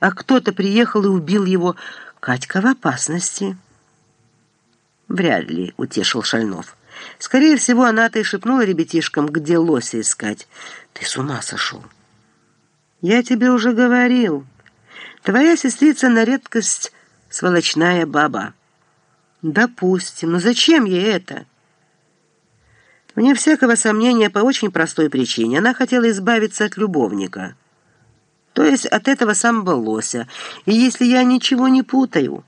а кто-то приехал и убил его. Катька в опасности». «Вряд ли», — утешил Шальнов. «Скорее всего, она-то и шепнула ребятишкам, где лося искать. Ты с ума сошел». «Я тебе уже говорил. Твоя сестрица на редкость сволочная баба». «Допустим. Но зачем ей это?» Вне всякого сомнения, по очень простой причине. Она хотела избавиться от любовника. То есть от этого самого лося. И если я ничего не путаю,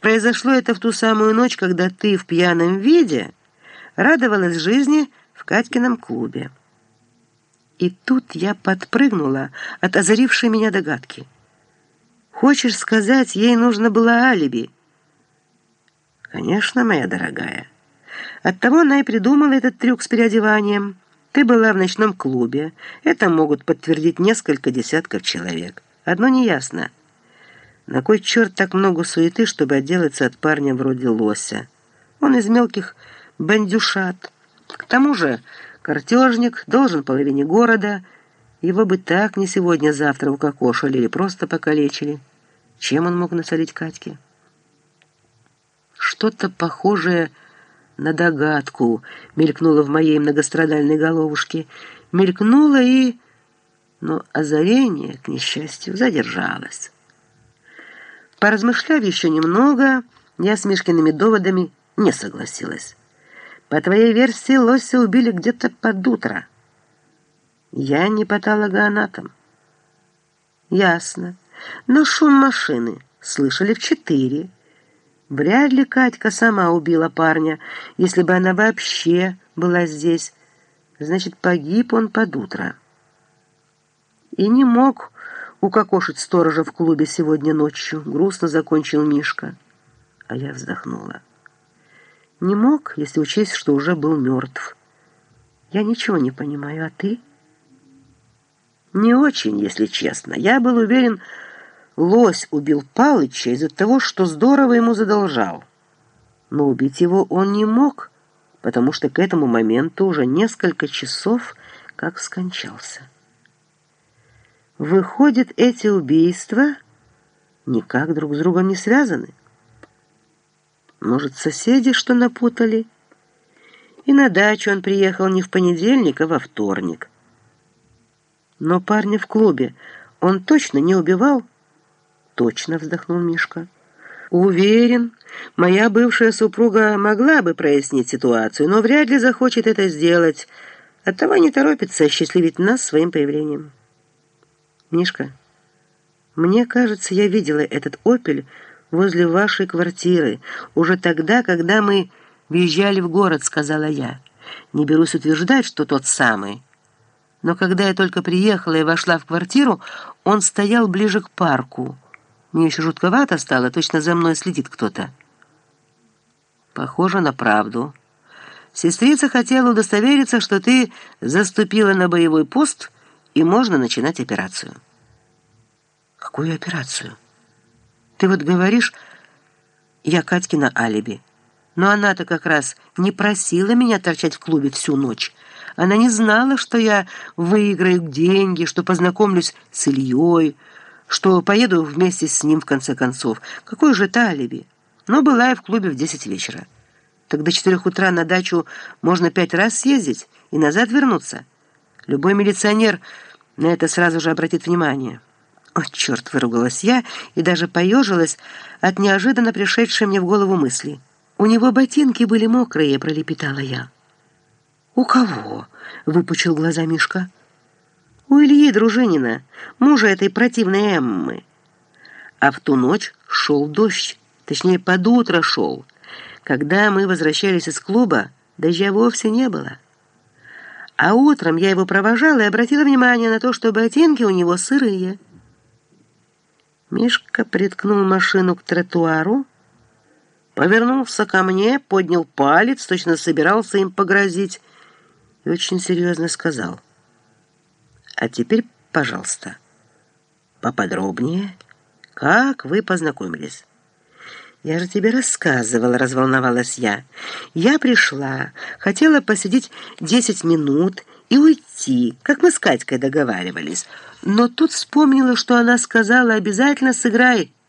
произошло это в ту самую ночь, когда ты в пьяном виде радовалась жизни в Катькином клубе. И тут я подпрыгнула от озарившей меня догадки. Хочешь сказать, ей нужно было алиби? Конечно, моя дорогая. Оттого она и придумала этот трюк с переодеванием. Ты была в ночном клубе. Это могут подтвердить несколько десятков человек. Одно неясно. На кой черт так много суеты, чтобы отделаться от парня вроде лося? Он из мелких бандюшат. К тому же картежник, должен половине города. Его бы так не сегодня-завтра укокошили или просто покалечили. Чем он мог насолить Катьке? Что-то похожее на догадку мелькнуло в моей многострадальной головушке. Мелькнуло и... Но озарение, к несчастью, задержалось. Поразмышляв еще немного, я с Мишкиными доводами не согласилась. По твоей версии, лося убили где-то под утро. Я не патологоанатом. Ясно. Но шум машины слышали в четыре. Вряд ли Катька сама убила парня, если бы она вообще была здесь. Значит, погиб он под утро. И не мог укокошить сторожа в клубе сегодня ночью. Грустно закончил Мишка. А я вздохнула. Не мог, если учесть, что уже был мертв. Я ничего не понимаю, а ты? Не очень, если честно. Я был уверен, Лось убил Палыча из-за того, что здорово ему задолжал. Но убить его он не мог, потому что к этому моменту уже несколько часов как скончался. Выходит, эти убийства никак друг с другом не связаны. Может, соседи что напутали? И на дачу он приехал не в понедельник, а во вторник. Но парня в клубе он точно не убивал, точно», — вздохнул Мишка. «Уверен, моя бывшая супруга могла бы прояснить ситуацию, но вряд ли захочет это сделать. Оттого не торопится осчастливить нас своим появлением». «Мишка, мне кажется, я видела этот «Опель» возле вашей квартиры, уже тогда, когда мы въезжали в город», — сказала я. «Не берусь утверждать, что тот самый». Но когда я только приехала и вошла в квартиру, он стоял ближе к парку. Мне еще жутковато стало, точно за мной следит кто-то. Похоже на правду. Сестрица хотела удостовериться, что ты заступила на боевой пост, и можно начинать операцию. Какую операцию? Ты вот говоришь, я Катькина алиби. Но она-то как раз не просила меня торчать в клубе всю ночь. Она не знала, что я выиграю деньги, что познакомлюсь с Ильей, что поеду вместе с ним в конце концов. Какое же это алиби? Но была я в клубе в 10 вечера. Так до 4 утра на дачу можно пять раз съездить и назад вернуться. Любой милиционер на это сразу же обратит внимание. «О, черт!» — выругалась я и даже поежилась от неожиданно пришедшей мне в голову мысли. «У него ботинки были мокрые», — пролепетала я. «У кого?» — выпучил глаза Мишка. У Ильи Дружинина, мужа этой противной Эммы. А в ту ночь шел дождь, точнее, под утро шел. Когда мы возвращались из клуба, дождя вовсе не было. А утром я его провожала и обратила внимание на то, что ботинки у него сырые. Мишка приткнул машину к тротуару, повернулся ко мне, поднял палец, точно собирался им погрозить, и очень серьезно сказал — а теперь, пожалуйста, поподробнее, как вы познакомились. «Я же тебе рассказывала», — разволновалась я. «Я пришла, хотела посидеть десять минут и уйти, как мы с Катькой договаривались. Но тут вспомнила, что она сказала, обязательно сыграй